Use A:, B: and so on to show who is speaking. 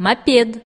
A: Mapedo